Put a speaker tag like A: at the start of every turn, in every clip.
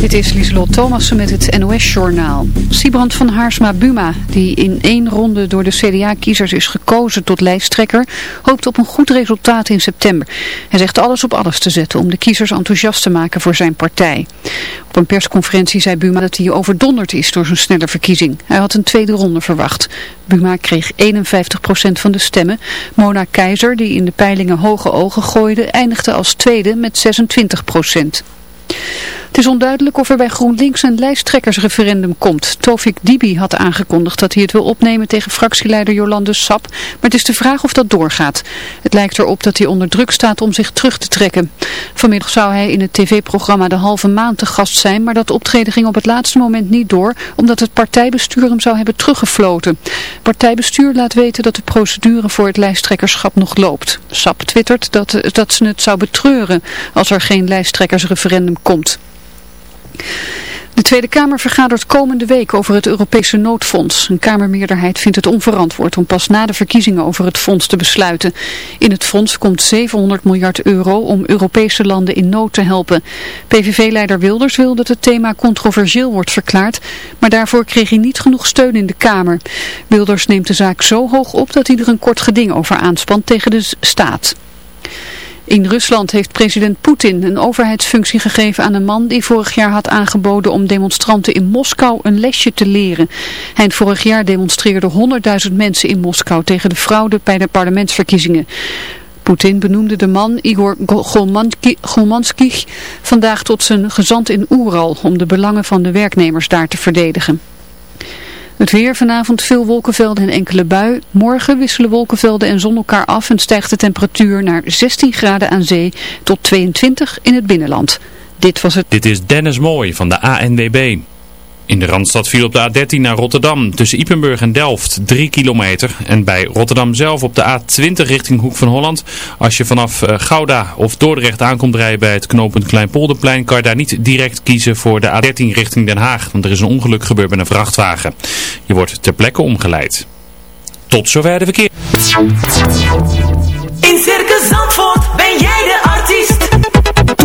A: Dit is Lieselot Thomassen met het NOS-journaal. Siebrand van Haarsma-Buma, die in één ronde door de CDA-kiezers is gekozen tot lijsttrekker, hoopt op een goed resultaat in september. Hij zegt alles op alles te zetten om de kiezers enthousiast te maken voor zijn partij. Op een persconferentie zei Buma dat hij overdonderd is door zijn snelle verkiezing. Hij had een tweede ronde verwacht. Buma kreeg 51% van de stemmen. Mona Keizer, die in de peilingen hoge ogen gooide, eindigde als tweede met 26%. Het is onduidelijk of er bij GroenLinks een lijsttrekkersreferendum komt. Tofik Dibi had aangekondigd dat hij het wil opnemen tegen fractieleider Jolande Sap, maar het is de vraag of dat doorgaat. Het lijkt erop dat hij onder druk staat om zich terug te trekken. Vanmiddag zou hij in het tv-programma De Halve Maand te gast zijn, maar dat optreden ging op het laatste moment niet door, omdat het partijbestuur hem zou hebben teruggefloten. Partijbestuur laat weten dat de procedure voor het lijsttrekkerschap nog loopt. Sap twittert dat, dat ze het zou betreuren als er geen lijsttrekkersreferendum komt. De Tweede Kamer vergadert komende week over het Europese noodfonds. Een Kamermeerderheid vindt het onverantwoord om pas na de verkiezingen over het fonds te besluiten. In het fonds komt 700 miljard euro om Europese landen in nood te helpen. PVV-leider Wilders wil dat het thema controversieel wordt verklaard, maar daarvoor kreeg hij niet genoeg steun in de Kamer. Wilders neemt de zaak zo hoog op dat hij er een kort geding over aanspant tegen de staat. In Rusland heeft president Poetin een overheidsfunctie gegeven aan een man die vorig jaar had aangeboden om demonstranten in Moskou een lesje te leren. Eind vorig jaar demonstreerden 100.000 mensen in Moskou tegen de fraude bij de parlementsverkiezingen. Poetin benoemde de man Igor Golmansky vandaag tot zijn gezant in Oeral om de belangen van de werknemers daar te verdedigen. Het weer vanavond veel wolkenvelden en enkele bui. Morgen wisselen wolkenvelden en zon elkaar af en stijgt de temperatuur naar 16 graden aan zee tot 22 in het binnenland. Dit was het.
B: Dit is Dennis Mooij van de ANWB. In de Randstad viel op de A13 naar Rotterdam tussen Ipenburg en Delft 3 kilometer. En bij Rotterdam zelf op de A20 richting Hoek van Holland. Als je vanaf eh, Gouda of Dordrecht aankomt rijden bij het knooppunt Kleinpolderplein kan je daar niet direct kiezen voor de A13 richting Den Haag. Want er is een ongeluk gebeurd met een vrachtwagen. Je wordt ter plekke omgeleid. Tot zover de verkeer.
C: In Circus Zandvoort ben jij de.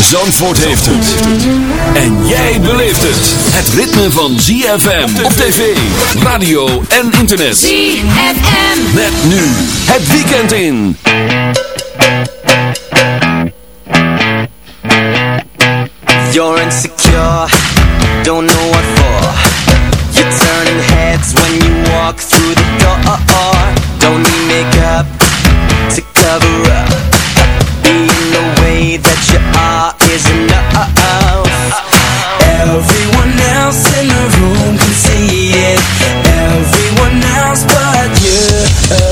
D: Zandvoort heeft het. En jij beleeft het. Het ritme van ZFM op tv, radio en internet.
C: ZFM.
D: Met nu het weekend in.
E: You're insecure, don't know what for. You're turning heads when you walk through the door. Don't need makeup to cover up. Being the way that you is enough. Everyone else in the room can see it. Everyone else but you.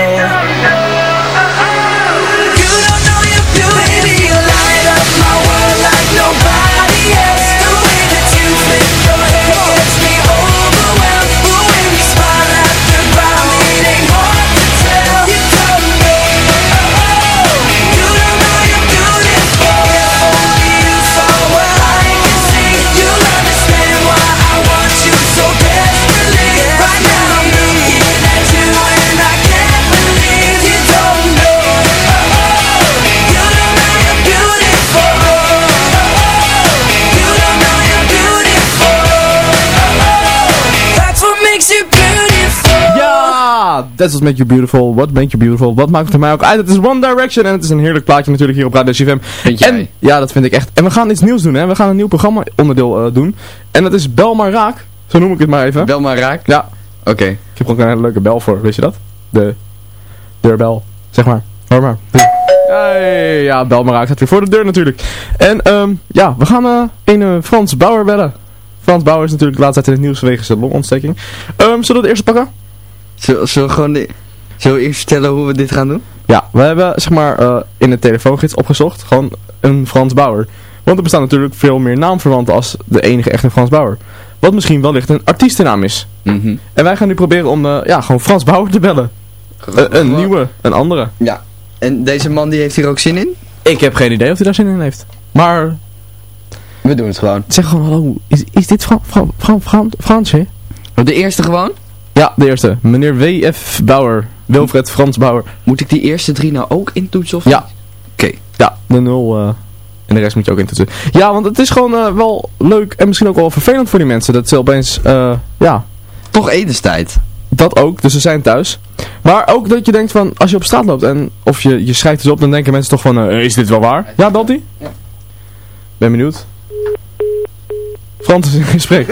E: That's What
F: Make You Beautiful. What Make You Beautiful. Wat maakt het er mij ook uit? Het is One Direction en het is een heerlijk plaatje natuurlijk hier op Radio CFM.
G: Vind jij?
F: En, ja, dat vind ik echt. En we gaan iets nieuws doen, hè. We gaan een nieuw programma onderdeel eh, doen. En dat is Bel maar Raak. Zo noem ik het maar even.
G: Bel maar raak.
F: Ja,
G: Oké.
F: ik heb er ook een hele leuke bel voor, weet je dat? De deurbel, zeg maar. Hoor maar. Hey, ja, bel maar raak staat weer voor de deur natuurlijk. En ehm ja, we gaan eh een eh, Frans Bauer bellen. Frans Bauer is natuurlijk de laatste tijd in het nieuws vanwege zijn longontsteking. Ehm zullen we het eerste pakken?
G: Zullen, zullen we gewoon... de- Zullen we eerst vertellen hoe we dit gaan doen?
F: Ja, we hebben zeg maar eh, in de telefoongids opgezocht gewoon een Frans Bauer. Want er bestaan natuurlijk veel meer naamverwanten als de enige echte Frans Bauer. Wat misschien wellicht een artiestennaam is.
G: Mhm.
F: En wij gaan nu proberen om eh, ja, gewoon Frans Bauer te bellen. Eh, een nieuwe, een andere.
G: Ja. En deze man die heeft hier ook zin in?
F: Ik heb geen idee of hij daar zin in heeft. Maar
G: We doen het gewoon.
F: zeg gewoon hallo, is, is dit Fran, Fran, Fran, Fran, Frans, hè?
G: De eerste gewoon?
F: Ja, de eerste. Meneer W.F. Bauer. Wilfred Frans Bauer.
G: Moet ik die eerste drie nou ook intoetsen of
F: Ja.
G: Oké.
F: Ja, de nul eh, en de rest moet je ook intoetsen. Ja, want het is gewoon eh, wel leuk en misschien ook wel vervelend voor die mensen. Dat ze opeens, eh, ja,
G: Toch etenstijd.
F: dat ook. Dus ze zijn thuis. Maar ook dat je denkt van, als je op straat loopt en of je, je schrijft dus op, dan denken mensen toch van, is dit wel waar? Ja, belt hij?
G: Ja.
F: Ben benieuwd. Frans is in gesprek.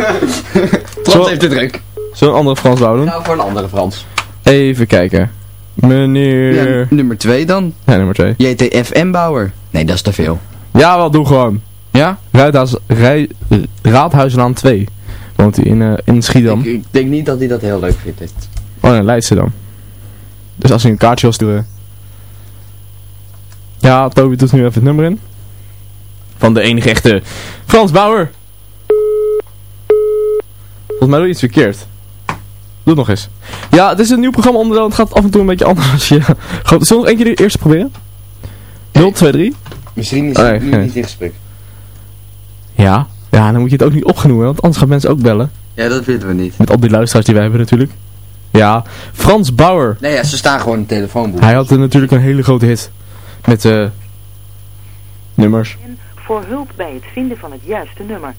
G: Frans
F: Zo-
G: heeft het druk.
F: Zullen we een andere Frans bouwen doen?
G: Nou, voor een andere Frans.
F: Even kijken. Meneer...
G: Ja, nummer twee dan.
F: Ja, nummer twee.
G: JTFM-bouwer. Nee, dat is te veel.
F: Ja, wel, doe gewoon.
G: Ja?
F: Ruithuis, Rij, Raadhuislaan 2. Woont hij in, eh, in Schiedam.
G: Ik, ik denk niet dat hij dat heel leuk vindt. dit.
F: Oh nee, Leidse dan. Dus als hij een kaartje wil sturen. Ja, Toby doet nu even het nummer in. Van de enige echte Frans Bauer. Volgens mij doe je iets verkeerd. Doe het nog eens. Ja, het is een nieuw programma onderdeel. Het gaat af en toe een beetje anders. je- Gewoon, zullen we nog één keer de eerste proberen? 0, 2, 3.
G: Misschien is
F: Oh, nee,
G: nu
F: nee.
G: niet in gesprek.
F: Ja. Ja, dan moet je het ook niet opgenoemen, want anders gaan mensen ook bellen.
G: Ja, dat weten we niet.
F: Met al die luisteraars die wij hebben natuurlijk. Ja, Frans Bauer.
G: Nee, ja, ze staan gewoon in het telefoonboek.
F: Hij had natuurlijk een hele grote hit. Met eh nummers.
H: voor hulp bij het vinden van het juiste nummer.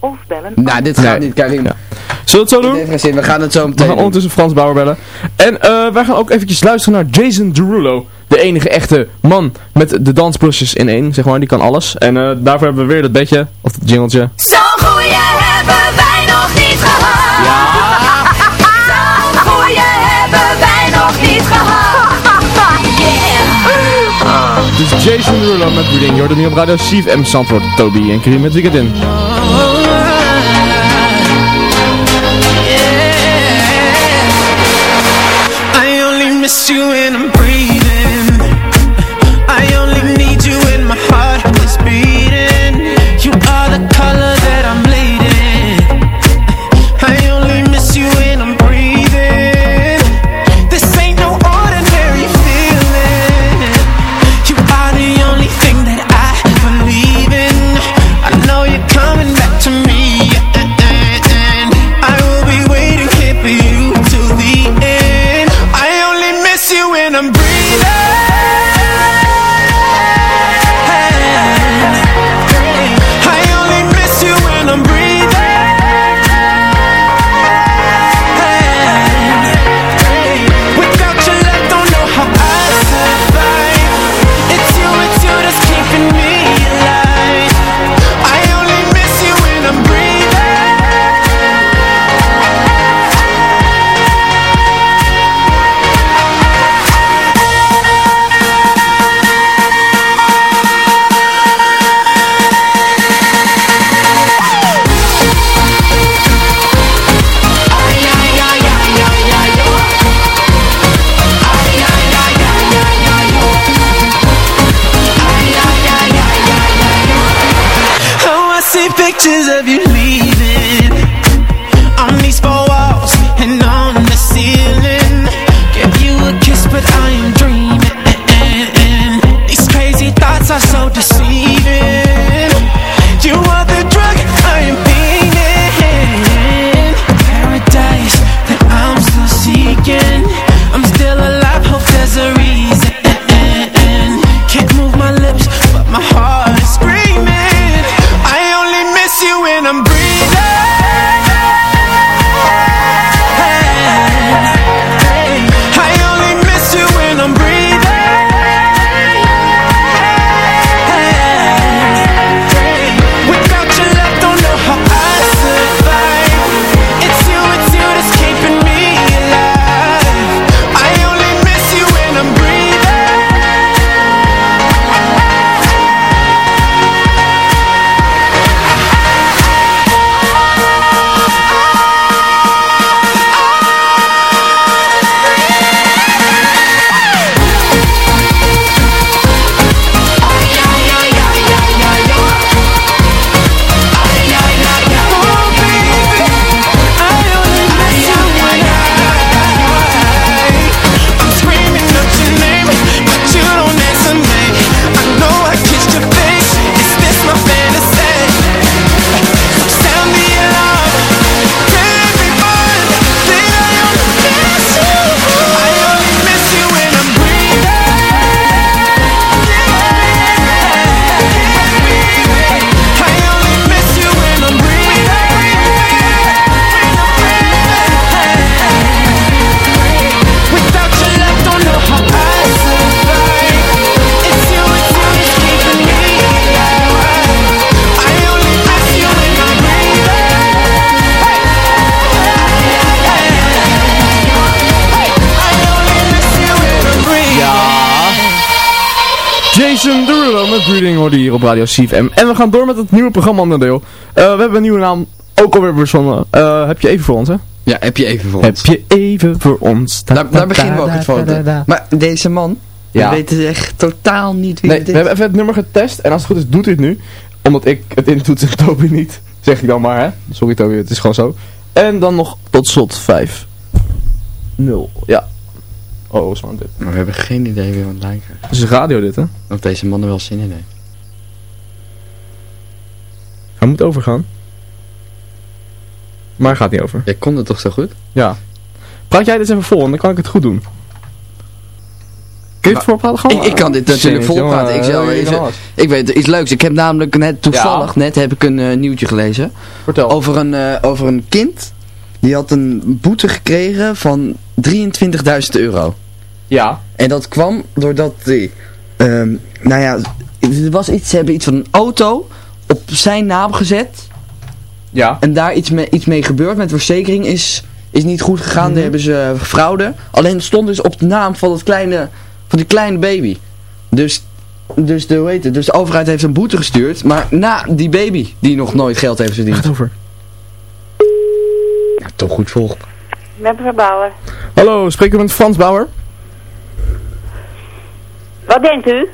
H: Of bellen...
G: Nou, dit gaat
F: Nee.
G: niet, Karim.
F: Ja. Zullen we het zo doen?
G: heeft geen zin. We gaan het zo
F: We
G: meteen
F: gaan
G: doen.
F: ondertussen Frans Bauer bellen. En eh, wij gaan ook eventjes luisteren naar Jason Derulo. De enige echte man met de dansplusjes in één, zeg maar. Die kan alles. En eh, daarvoor hebben we weer dat bedje, of dat jingeltje.
C: Zo'n goeie hebben wij nog niet gehad. Ja. Zo'n goeie hebben wij nog niet gehad. Yeah.
F: Dus Jason Derulo met Reading. Je hoort het nu op radio CFM Zandvoort. Toby en Karim met Weekend in.
E: You when pictures of you
F: Breeding hoorde hier op Radio CFM. En we gaan door met het nieuwe programma onderdeel. Eh, we hebben een nieuwe naam ook alweer verzonnen. Eh, heb je even voor ons, hè?
G: Ja, heb je even voor
F: Heb
G: ons.
F: je even voor ons. Da-
G: Daar,
F: da-
G: daar beginnen we ook het
F: da.
G: Maar deze man,
F: Ja.
G: we weten echt totaal niet wie
F: Nee,
G: het
F: we
G: is.
F: hebben even het nummer getest en als het goed is doet hij het nu. Omdat ik het intoets en Toby niet. Zeg ik dan maar, hè. Sorry Toby, het is gewoon zo. En dan nog tot slot 5. 0. Ja. Oh, wat is dit?
G: Maar we hebben geen idee wie we aan het lijn krijgen.
F: Het is radio dit, hè.
G: Of deze man er wel zin in heeft.
F: Hij moet overgaan. Maar hij gaat niet over.
G: Jij kon het toch zo goed?
F: Ja. Praat jij dit even vol en dan kan ik het goed doen. Kun je het voorpraten?
G: Ik, ik kan dit natuurlijk volpraten. Ik, zal
F: eh,
G: ik weet iets leuks. Ik heb namelijk net toevallig net heb ik een eh, nieuwtje gelezen.
F: Vertel.
G: Over een, eh, over een kind. Die had een boete gekregen van 23.000 euro.
F: Ja.
G: En dat kwam doordat die, ehm, nou ja, er was iets, ze hebben iets van een auto op zijn naam gezet.
F: Ja.
G: En daar iets mee, iets mee gebeurd met verzekering is, is niet goed gegaan.
F: Mhm.
G: Daar hebben ze eh, fraude. Alleen het stond dus op de naam van, het kleine, van die kleine baby. Dus, dus, de, hoe heet het, dus de overheid heeft een boete gestuurd. Maar na die baby, die nog nooit geld heeft verdiend.
F: Gaat over.
G: Ja, toch goed volg.
H: Met mevrouw Bauer.
F: Hallo, spreek ik met Frans Bauer?
H: Wat denkt u?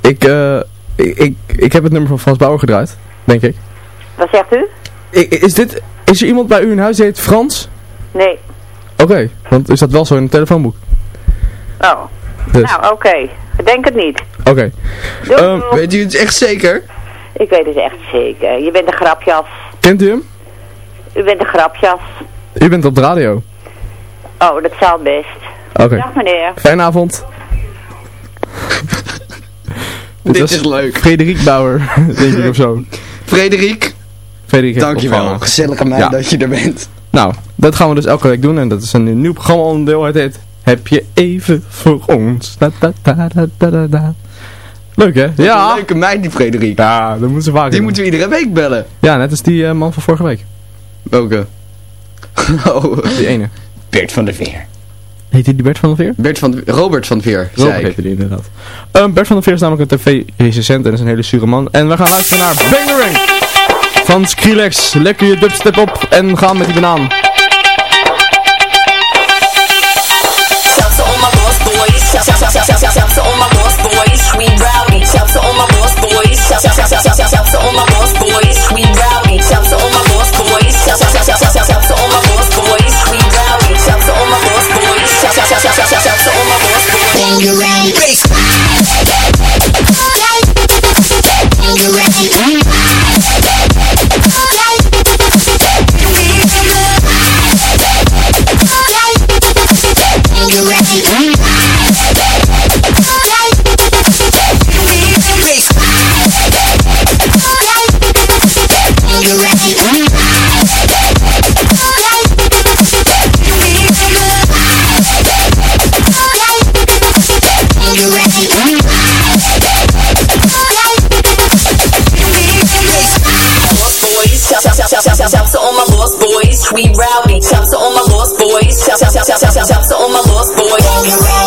F: Ik, eh, ik, ik, ik heb het nummer van Frans Bauer gedraaid, denk ik.
H: Wat zegt u?
F: Is, dit, is er iemand bij u in huis die heet Frans?
H: Nee.
F: Oké, want is dat wel zo in het telefoonboek?
H: Oh.
F: Dus.
H: Nou, oké. Ik denk het niet.
F: Oké. Ehm.
G: Weet u het echt zeker?
H: Ik weet het echt zeker. Je bent een grapjas.
F: Kent u hem?
H: U bent een grapjas.
F: U bent op de radio.
H: Oh, dat zal best.
F: Oké.
H: Dag meneer.
F: Fijne avond.
G: Dit
F: was
G: is leuk.
F: Frederik Bauer, denk ik of zo.
G: Frederik,
F: Frederik
G: dankjewel. Gezellig aan mij
F: Ja.
G: dat je er bent.
F: Nou, dat gaan we dus elke week doen en dat is een nieuw programma onderdeel. Het heet Heb je even voor ons? Da, da, da, da, da, da, da. Leuk hè?
G: Wat
F: Ja.
G: een leuke meid die Frederik.
F: Ja, dat moeten ze vaak
G: Die
F: doen.
G: moeten we iedere week bellen.
F: Ja, net als die eh, man van vorige week.
G: Welke? Oh,
F: Die ene.
G: Bert van der Veer.
F: Heet die Bert van der Veer?
G: Bert van, Robert van der Veer, zei
F: Robert
G: ik.
F: heette die inderdaad. Ehm, Bert van der Veer is namelijk een tv-recensent en is een hele zure man. En we gaan luisteren naar Bangerang van Skrillex. Lekker je dubstep op en gaan met die banaan.
I: Shout to all my lost boys. Shout, shout, shout, shout, shout, shout, shout to all my lost boys. We rowdy. Shout to all my Tangerine. Tangerine. We rowdy. Shout to all my lost boys, shout, shout, shout, shout, shout, shout to all my lost boys.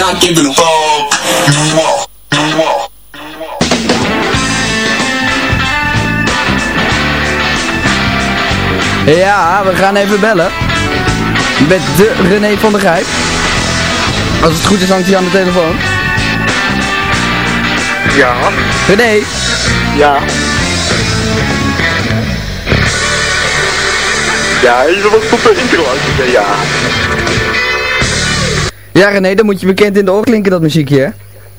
I: Not giving a fuck.
G: Ja, we gaan even bellen. Met de René van der Grijp. Als het goed is hangt hij aan de telefoon.
J: Ja.
G: René.
J: Ja. Ja, je was tot de intro uit. Ja.
G: Ja René, dan moet je bekend in de oor klinken dat muziekje hè.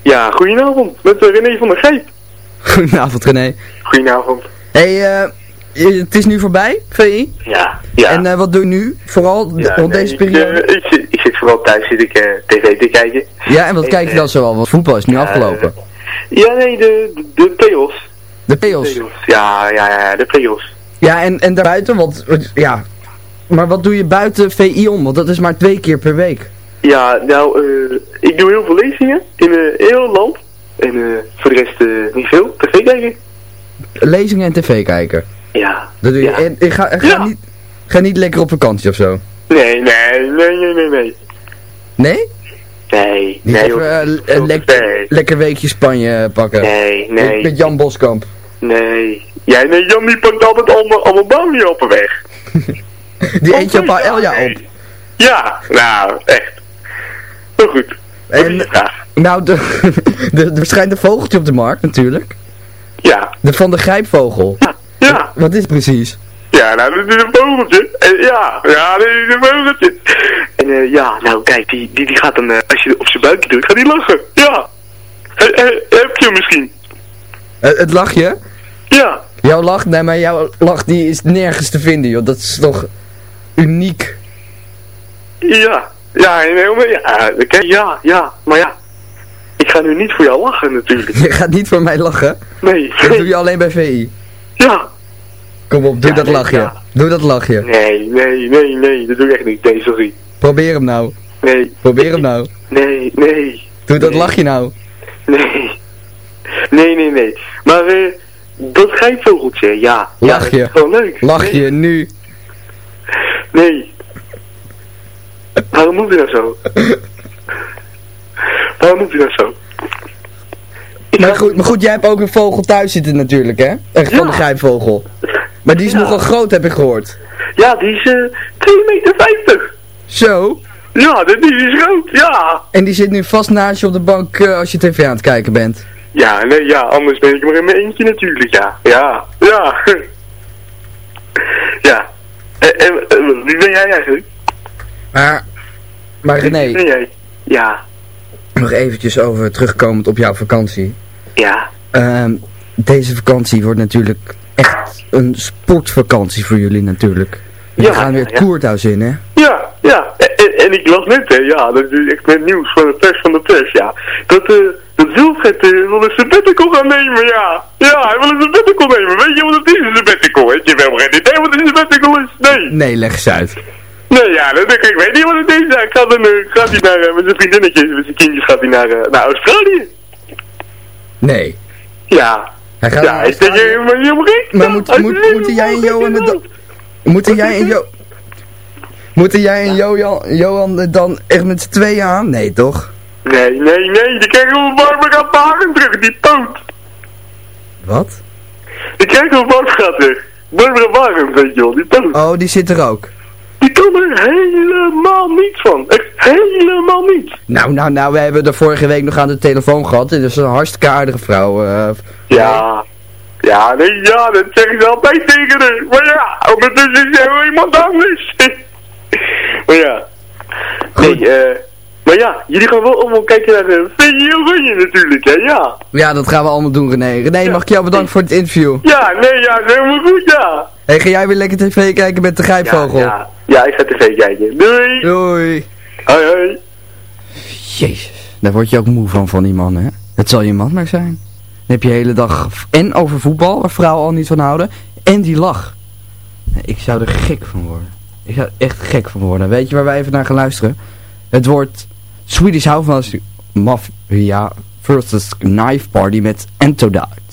J: Ja, goedenavond. Met uh, René van der Gijp.
G: Goedenavond René.
J: Goedenavond.
G: Hey, eh, het is nu voorbij, VI.
J: Ja. Ja.
G: En eh, wat doe je nu? Vooral
J: Ja,
G: rond
J: nee,
G: deze
J: ik,
G: periode?
J: eh, ik, zit, ik zit vooral thuis zit ik eh, tv te kijken.
G: ja, en wat kijk je
J: eh,
G: dan zo al? Want voetbal is nu afgelopen.
J: Ja, nee, de, de, de play-offs.
G: De play-offs.
J: Ja, ja, ja, de play-offs.
G: Ja, en, en daarbuiten, want, ja. Maar wat doe je buiten VI om? Want dat is maar twee keer per week.
J: Ja, nou, eh, ik doe heel veel lezingen in eh, heel het land. En eh, voor de rest niet veel. TV kijken.
G: Lezingen en tv kijken.
J: Ja.
G: Dat doe je.
J: Ja.
G: En, en ga, ga, niet, ga niet lekker op vakantie of zo.
J: Nee, nee, nee, nee, nee, nee.
G: Nee?
J: Nee,
G: Niet
J: nee,
G: even lekker weekje Spanje pakken.
J: Nee, nee.
G: Met, met Jan Boskamp.
J: Nee. Ja, nee, Jan die pakt altijd allemaal, allemaal bouwjappen weg.
G: Die eet je een paar Elja op.
J: Ja, nou, echt. Maar goed.
G: En, nou, de, de, er verschijnt een vogeltje op de markt natuurlijk.
J: Ja.
G: De Van de Grijpvogel.
J: Ja.
G: Wat is het precies?
J: Ja, nou, dat is een vogeltje. En ja, ja, dat is een vogeltje. En eh, ja, nou kijk, die, die, die gaat dan, eh, als je op zijn buikje drukt, gaat die lachen. Ja. He- he- heb je hem misschien?
G: Eh, het lachje?
J: Ja.
G: Jouw lach, nee, maar jouw lach die is nergens te vinden, joh. Dat is toch uniek.
J: Ja. Ja, helemaal, ja, oké, ja, ja, maar ja. Ik ga nu niet voor jou lachen natuurlijk.
G: Je gaat niet voor mij lachen.
J: Nee.
G: Dat doe je alleen bij VI.
J: Ja.
G: Kom op, doe
J: Ja,
G: dat
J: nee,
G: lachje.
J: ja.
G: Doe dat lachje.
J: Nee, nee, nee, nee, dat doe ik echt niet. Nee, sorry.
G: Probeer hem nou.
J: Nee.
G: Probeer hem nou.
J: Nee, nee,
G: Doe dat lachje nou.
J: nee. Nee, nee, nee. Maar eh, dat grijpvogeltje, ja. Ja,
G: Lach
J: dat
G: je.
J: is gewoon leuk.
G: Lach je nu.
J: Nee. Waarom moet je nou zo? Waarom moet je nou zo?
G: Maar goed, maar goed, jij hebt ook een vogel thuis zitten natuurlijk, hè? Echt van de grijpvogel. Maar die is
J: Ja.
G: nogal groot, heb ik gehoord.
J: Ja, die is eh 2,50 meter.
G: Zo.
J: Ja, die is groot, ja.
G: En die zit nu vast naast je op de bank eh, als je tv aan het kijken bent.
J: Ja, nee, ja, anders ben ik maar in mijn eentje natuurlijk, ja. Ja, ja. ja. En wie ben jij eigenlijk?
G: Maar, maar René,
J: jij? Ja,
G: nog eventjes over terugkomend op jouw vakantie.
J: ja.
G: Ehm, deze vakantie wordt natuurlijk echt een sportvakantie voor jullie natuurlijk. We
J: Ja,
G: gaan weer het
J: ja.
G: koerthuis in, hè?
J: Ja, ja. En, en, en ik las net, hè, ja, dat is echt met nieuws van de pers van de pers, ja. Dat, eh, dat Wilfred eh, wil een sabbatical gaan nemen, ja. Ja, hij wil een sabbatical nemen. Weet je wat het is, een sabbatical? Weet je wel geen idee wat een sabbatical is? Nee.
G: Nee, leg eens uit.
J: Nee, ja, dat, ik weet niet wat het is. Ik ga dan, eh, gaat hij naar, eh, met zijn vriendinnetjes, met zijn kindjes, gaat hij naar, eh, naar Australië.
G: Nee.
J: Ja.
G: Hij gaat
J: ja,
G: naar
J: ik denk, eh, maar je gek.
G: Maar moet, moet, moeten jij en Johan dan... Moeten jij en Jo... Moeten jij en Johan, Johan dan echt met z'n tweeën aan? Nee, toch?
J: Nee, nee, nee, die krijgen we Barbara Baren terug, die poot.
G: Wat?
J: Die krijgen we Barbara terug. Barbara Baren, weet je wel, die poot.
G: Oh, die zit er ook.
J: Die kan er helemaal niets van. Echt helemaal niets.
G: Nou, nou, nou, we hebben er vorige week nog aan de telefoon gehad. Dit is een hartstikke aardige vrouw. eh.
J: Ja. Ja, nee, ja, dat zeggen ze altijd tegen haar. Maar ja, ondertussen is er iemand anders. maar ja. Nee, eh... maar ja, jullie gaan wel allemaal kijken naar de VJ Oranje natuurlijk, hè, ja.
G: Ja, dat gaan we allemaal doen, René. René, mag ik jou bedanken voor het interview?
J: Ja, nee, ja, helemaal goed, ja.
G: Hey, ga jij weer lekker tv kijken met de grijpvogel?
J: Ja, ja, ik ga tv kijken. Doei.
G: Doei.
J: Hoi, hoi.
G: Jezus, daar word je ook moe van, van die man, hè? Het zal je man maar zijn. Dan heb je de hele dag en over voetbal, waar vrouwen al niet van houden, en die lach. Ik zou er gek van worden. Ik zou er echt gek van worden. Weet je waar wij even naar gaan luisteren? Het wordt Swedish House Mafia versus Knife Party met Antidote.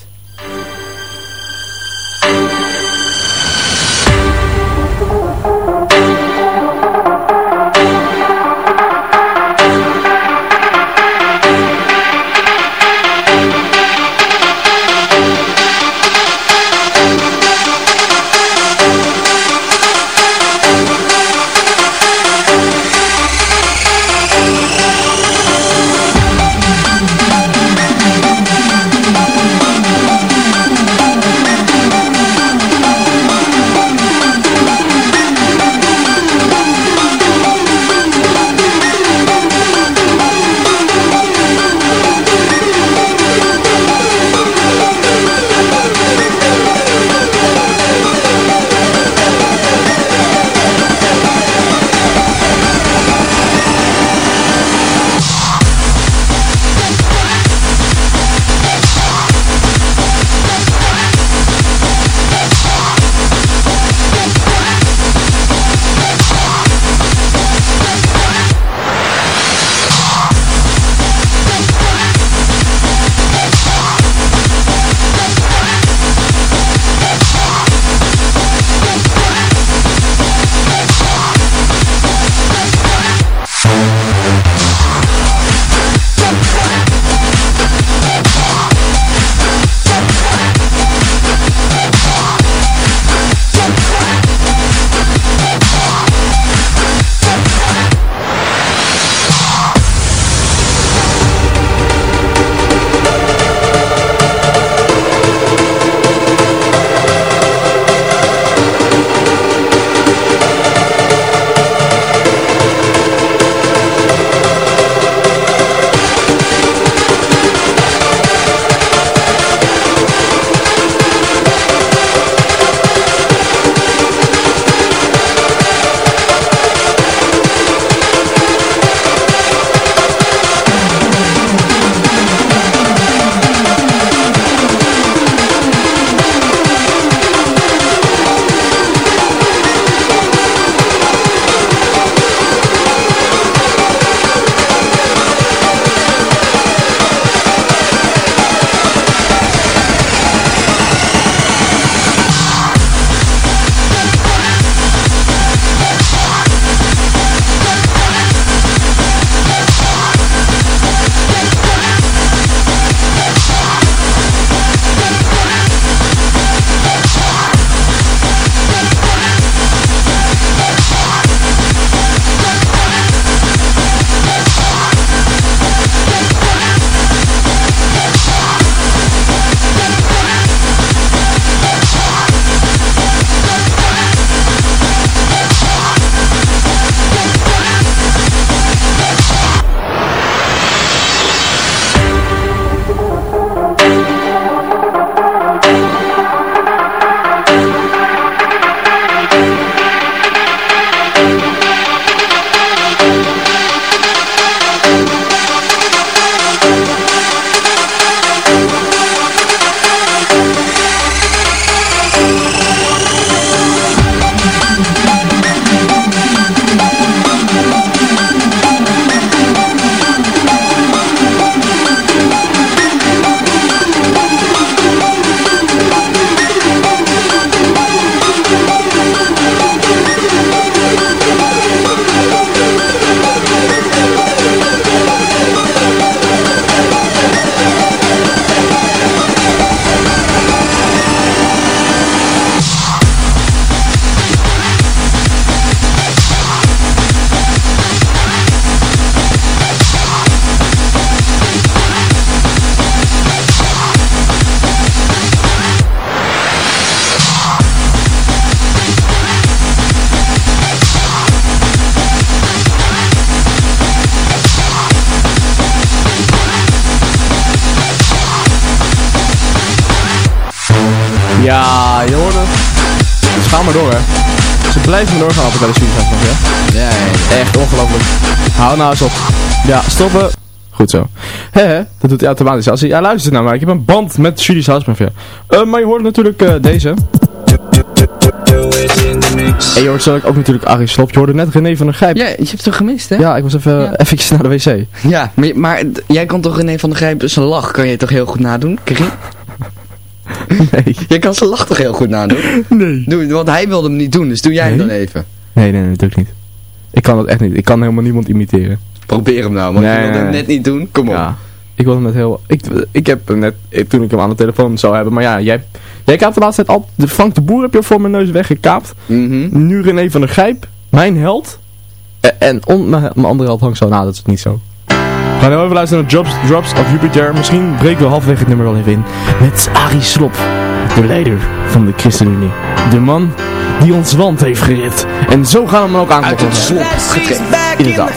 E: Blijven doorgaan bij de Studios nog, hè.
G: Ja, ja,
E: Echt ongelooflijk. Hou nou eens op. Ja, stoppen. Goed zo. Hè, dat doet hij automatisch. Als hij, ja, luistert naar mij. Ik heb een band met Judy's House Mafia. Eh, maar je hoort natuurlijk eh, deze. En je hoort zo ook natuurlijk Arie Slop. Je hoorde net René van der Gijp.
G: Ja, je hebt het toch gemist, hè?
E: Ja, ik was even
G: Ja.
E: eventjes naar de wc.
G: Ja, maar, maar jij kan toch René van der Grijp zijn lach, kan je toch heel goed nadoen, Karin?
E: Nee.
G: Jij kan zijn lach toch heel goed nadoen?
E: Nee.
G: Doe, want hij wilde hem niet doen, dus doe jij hem dan even.
E: Nee, nee, nee, natuurlijk niet. Ik kan dat echt niet. Ik kan helemaal niemand imiteren.
G: Probeer hem nou, want
E: Nee,
G: je wilde hem net niet doen. Kom op.
E: Ja. Ik wil hem net heel... Ik, ik heb hem net... ik- toen ik hem aan de telefoon zou hebben... Maar ja, jij... Jij kaapt de laatste tijd al... De Frank de Boer heb je voor mijn neus weggekaapt.
G: Mhm.
E: Nu René van der Gijp. Mijn held. E- En on, mijn, mijn andere held hangt zo na. Dat is niet zo. We gaan even luisteren naar Drops, Drops of Jupiter. Misschien breken we halfweg het nummer wel even in. Met Arie Slop. De leider van de ChristenUnie. De man die ons land heeft gered. En zo gaan we hem ook aankondigen.
G: Uit het slop
F: in
E: Inderdaad.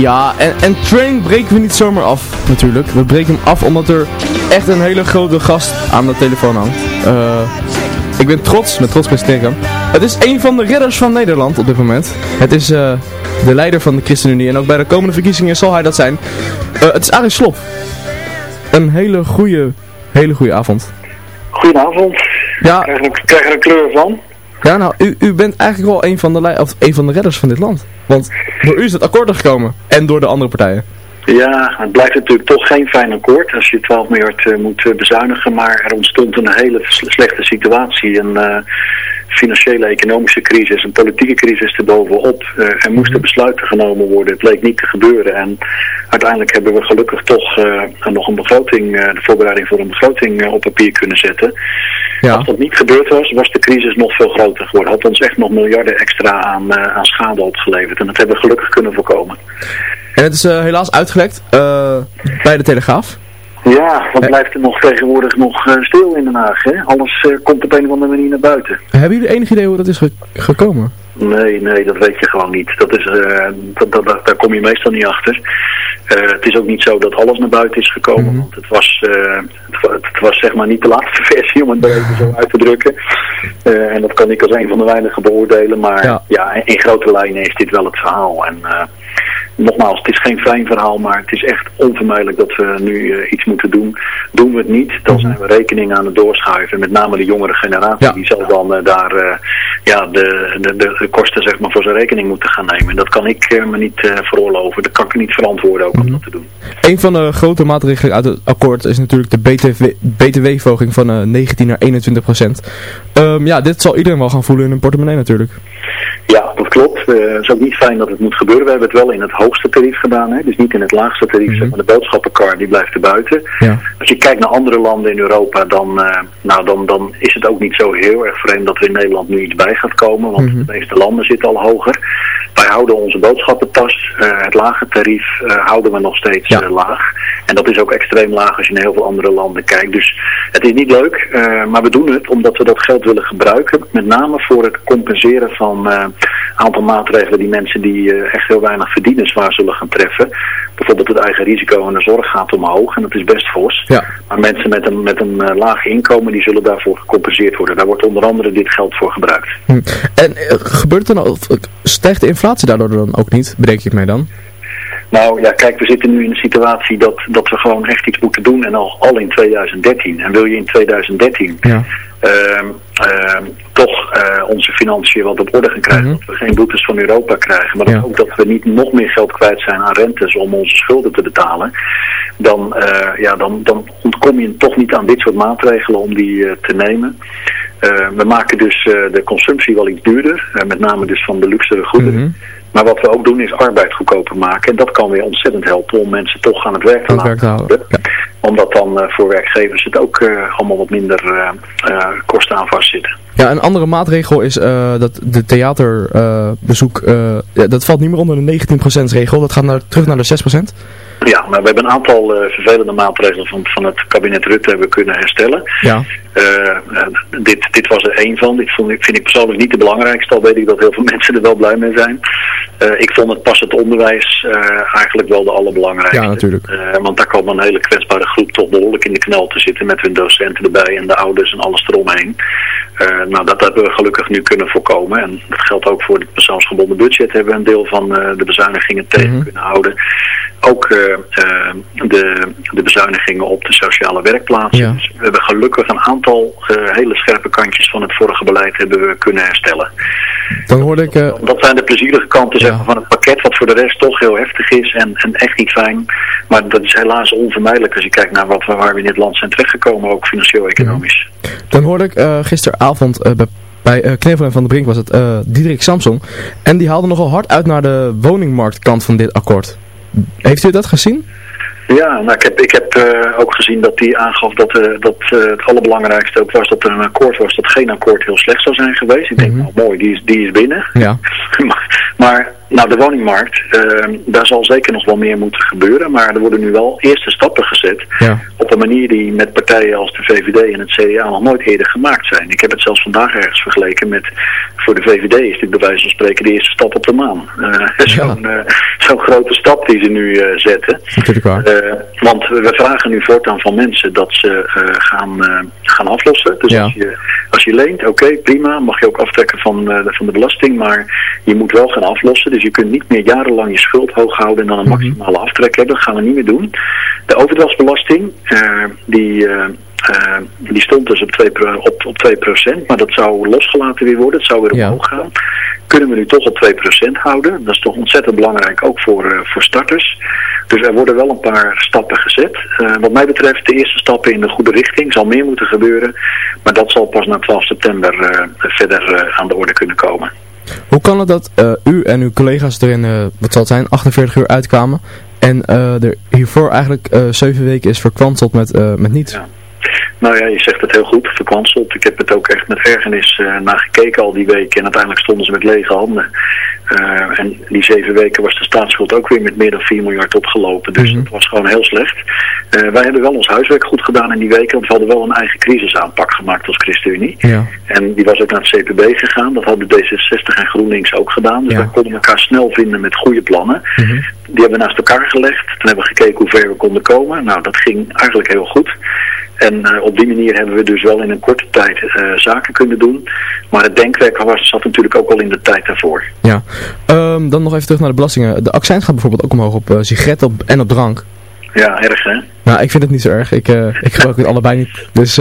E: Ja, en, en Train breken we niet zomaar af, natuurlijk. We breken hem af omdat er echt een hele grote gast aan de telefoon hangt. Eh, ik ben trots, met trots presenteren. Het is een van de redders van Nederland op dit moment. Het is eh, de leider van de ChristenUnie en ook bij de komende verkiezingen zal hij dat zijn. Eh, het is Arie Slop. Een hele goede, hele goede avond.
K: Goedenavond.
E: Ja.
K: Krijg een, krijg er een kleur van?
E: Ja, nou, u, u bent eigenlijk wel een van, de of een van de redders van dit land. Want door u is het akkoord er gekomen. En door de andere partijen.
K: Ja, het blijft natuurlijk toch geen fijn akkoord als je 12 miljard eh, moet eh, bezuinigen. Maar er ontstond een hele sl- slechte situatie. Een eh, financiële economische crisis, een politieke crisis erbovenop. Eh, er moesten besluiten genomen worden. Het leek niet te gebeuren. En uiteindelijk hebben we gelukkig toch nog een begroting, de voorbereiding voor een begroting op papier kunnen zetten. Als dat niet gebeurd was, was de crisis nog veel groter geworden. Had ons echt nog miljarden extra aan, eh, aan schade opgeleverd. En dat hebben we gelukkig kunnen voorkomen.
E: En het is eh, helaas uitgelekt eh, bij de Telegraaf.
K: Ja, wat blijft er nog tegenwoordig nog stil in Den Haag? Hè? Alles komt op een of andere manier naar buiten.
E: Hebben jullie enig idee hoe dat is ge- gekomen?
K: Nee, nee, dat weet je gewoon niet. Dat is, eh, dat, daar kom je meestal niet achter. Eh, het is ook niet zo dat alles naar buiten is gekomen. Want het was, eh, het, wa- het was zeg maar niet de laatste versie om het maar even zo uit te drukken. En dat kan ik als een van de weinigen beoordelen. Maar ja, in, in grote lijnen is dit wel het verhaal. En nogmaals, het is geen fijn verhaal, maar het is echt onvermijdelijk dat we nu eh, iets moeten doen. Doen we het niet, dan zijn we rekening aan het doorschuiven. Met name de jongere generatie, die zal dan eh, daar eh, ja, de, de, de, kosten zeg maar, voor zijn rekening moeten gaan nemen. En dat kan ik me niet veroorloven. Dat kan ik niet verantwoorden ook om dat te doen.
F: Een van de grote maatregelen uit het akkoord is natuurlijk de BTW BTW-verhoging van eh, 19 naar 21 procent. Ehm, ja, dit zal iedereen wel gaan voelen in hun portemonnee natuurlijk.
K: Ja, dat klopt. Eh, het is ook niet fijn dat het moet gebeuren. We hebben het wel in het hoogste tarief gedaan. Hè? Dus niet in het laagste tarief. zeg maar, de boodschappenkar die blijft er buiten.
F: Ja.
K: Als je kijkt naar andere landen in Europa, dan, eh, nou, dan, dan is het ook niet zo heel erg vreemd dat er in Nederland nu iets bij gaat komen. Want de meeste landen zitten al hoger. Wij houden onze boodschappentas, eh, het lage tarief, houden we nog steeds laag. En dat is ook extreem laag als je naar heel veel andere landen kijkt. Dus het is niet leuk, maar we doen het omdat we dat geld willen gebruiken. Met name voor het compenseren van een aantal maatregelen die mensen die eh, echt heel weinig verdienen zwaar zullen gaan treffen. Bijvoorbeeld het eigen risico en de zorg gaat omhoog en dat is best fors.
F: Ja.
K: Maar mensen met een, met een eh, laag inkomen die zullen daarvoor gecompenseerd worden. Daar wordt onder andere dit geld voor gebruikt.
F: Hm. En eh, gebeurt er dan, eh, stijgt de inflatie daardoor dan ook niet, bedenk ik mij dan?
K: Nou ja, kijk, we zitten nu in een situatie dat, dat we gewoon echt iets moeten doen en al, al in 2013. En wil je in 2013
F: Ja.
K: ehm, ehm, toch eh, onze financiën wat op orde gaan krijgen, dat we geen boetes van Europa krijgen, maar dat ook dat we niet nog meer geld kwijt zijn aan rentes om onze schulden te betalen, dan, eh, ja, dan, dan ontkom je toch niet aan dit soort maatregelen om die eh, te nemen. We maken dus de consumptie wel iets duurder, met name dus van de luxere goederen. Maar wat we ook doen is arbeid goedkoper maken. En dat kan weer ontzettend helpen om mensen toch aan het werk te laten
F: houden.
K: Omdat dan voor werkgevers het ook allemaal wat minder kosten aan vastzitten.
F: Ja, een andere maatregel is eh, dat de theaterbezoek, eh, ja, dat valt niet meer onder de 19% regel, dat gaat naar, terug naar de 6%.
K: Ja, maar we hebben een aantal eh, vervelende maatregelen van, van het kabinet Rutte hebben kunnen herstellen.
F: Ja.
K: Eh, eh, dit, dit was er één van. Dit vond ik, vind ik persoonlijk niet de belangrijkste, al weet ik dat heel veel mensen er wel blij mee zijn. Eh, ik vond het pas het onderwijs eh, eigenlijk wel de allerbelangrijkste.
F: Ja, natuurlijk.
K: Eh, want daar kwam een hele kwetsbare groep toch behoorlijk in de knel te zitten met hun docenten erbij en de ouders en alles eromheen. Nou, dat hebben we gelukkig nu kunnen voorkomen. En dat geldt ook voor het persoonsgebonden budget. Hebben we een deel van eh, de bezuinigingen tegen kunnen houden. Ook eh, eh, de, de bezuinigingen op de sociale werkplaatsen.
F: Ja.
K: Dus we hebben gelukkig een aantal eh, hele scherpe kantjes van het vorige beleid hebben we kunnen herstellen.
F: Dan hoorde ik...
K: Dat zijn de plezierige kanten zeg maar, van het pakket, wat voor de rest toch heel heftig is en, en echt niet fijn. Maar dat is helaas onvermijdelijk als je kijkt naar wat, waar we in dit land zijn terechtgekomen, ook financieel-economisch.
F: Dan hoorde ik gisteravond bij, bij Knevel en Van der Brink was het eh Diederik Samsung. En die haalde nogal hard uit naar de woningmarktkant van dit akkoord. Heeft u dat gezien?
K: Ja, nou, ik heb, ik heb eh, ook gezien dat hij aangaf dat, eh, dat eh, het allerbelangrijkste ook was dat er een akkoord was dat geen akkoord heel slecht zou zijn geweest. Ik denk, nou mooi, die is, die is binnen.
F: Ja.
K: maar, maar nou, de woningmarkt, eh, daar zal zeker nog wel meer moeten gebeuren. Maar er worden nu wel eerste stappen gezet
F: Ja.
K: op een manier die met partijen als de VVD en het CDA nog nooit eerder gemaakt zijn. Ik heb het zelfs vandaag ergens vergeleken met, voor de VVD is dit bij wijze van spreken de eerste stap op de maan. Eh, Zo'n zo'n grote stap die ze nu eh, zetten.
F: Natuurlijk waar.
K: Want we vragen nu voortaan van mensen dat ze gaan, gaan aflossen. Dus
F: Ja.
K: als, je, als je leent, oké, prima, mag je ook aftrekken van, de, van de belasting, maar je moet wel gaan aflossen. Dus je kunt niet meer jarenlang je schuld hoog houden en dan een
F: Mhm.
K: maximale aftrek hebben. Dat gaan we niet meer doen. De overdrachtsbelasting, eh, die... eh, eh, die stond dus op 2%, pro- op, op 2% maar dat zou losgelaten weer worden. Het zou weer
F: Ja.
K: omhoog gaan. Kunnen we nu toch op 2% houden. Dat is toch ontzettend belangrijk, ook voor, voor starters. Dus er worden wel een paar stappen gezet. Wat mij betreft de eerste stappen in de goede richting. zal meer moeten gebeuren. Maar dat zal pas na 12 september verder aan de orde kunnen komen.
F: Hoe kan het dat eh, u en uw collega's er in, eh, wat zal het zijn, 48 uur uitkwamen en eh, er hiervoor eigenlijk eh 7 weken is verkwanseld met, met niets?
K: Nou ja, je zegt het heel goed, verkwanseld. Ik heb het ook echt met ergernis eh, naar gekeken al die weken. En uiteindelijk stonden ze met lege handen. Eh, en die zeven weken was de staatsschuld ook weer met meer dan 4 miljard opgelopen. Dus dat was gewoon heel slecht. Eh, wij hebben wel ons huiswerk goed gedaan in die weken. Want we hadden wel een eigen crisisaanpak gemaakt als ChristenUnie.
F: Ja.
K: En die was ook naar het CPB gegaan. Dat hadden D66 en GroenLinks ook gedaan. Dus
F: Ja.
K: wij konden elkaar snel vinden met goede plannen. Die hebben we naast elkaar gelegd. Toen hebben we gekeken hoe ver we konden komen. Nou, dat ging eigenlijk heel goed. En eh, op die manier hebben we dus wel in een korte tijd eh, zaken kunnen doen. Maar het denkwerk was, zat natuurlijk ook al in de tijd daarvoor.
F: Ja. Ehm, dan nog even terug naar de belastingen. De accijns gaat bijvoorbeeld ook omhoog op eh, sigaretten en op drank.
K: Ja, erg hè?
F: Nou, ik vind het niet zo erg. Ik, ik gebruik het allebei niet. Dus,